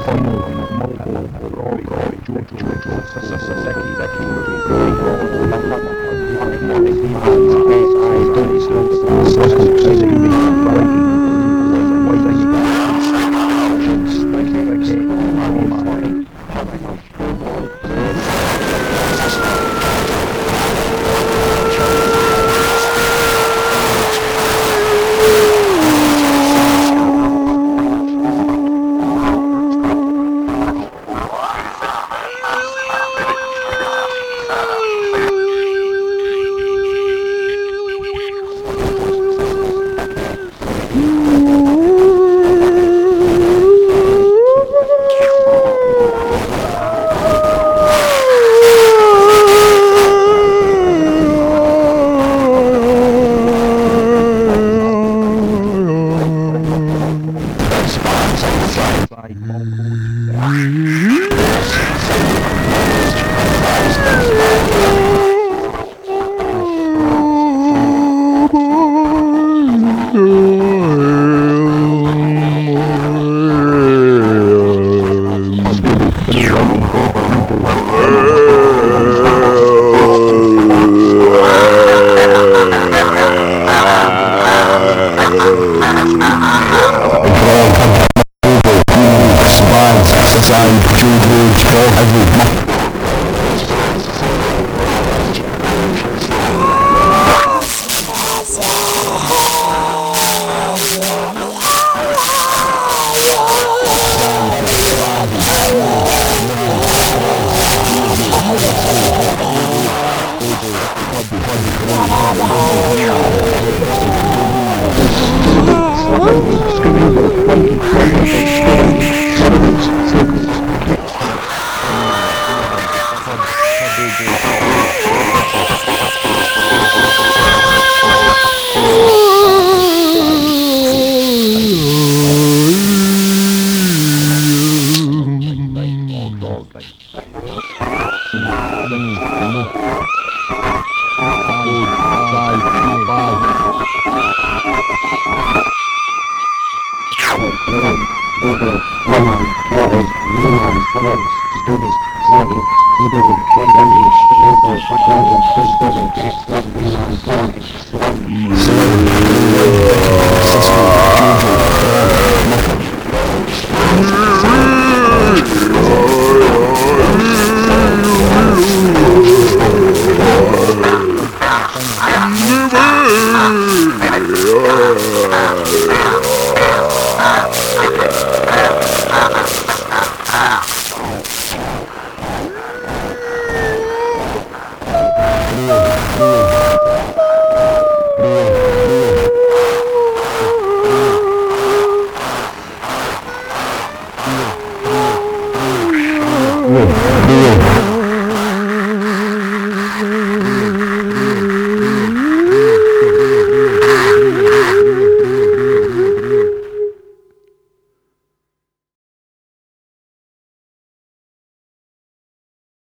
Motor, motor, motor, motor, Sasaki, Sasaki, Sasaki, Sasaki, Yeah. Good.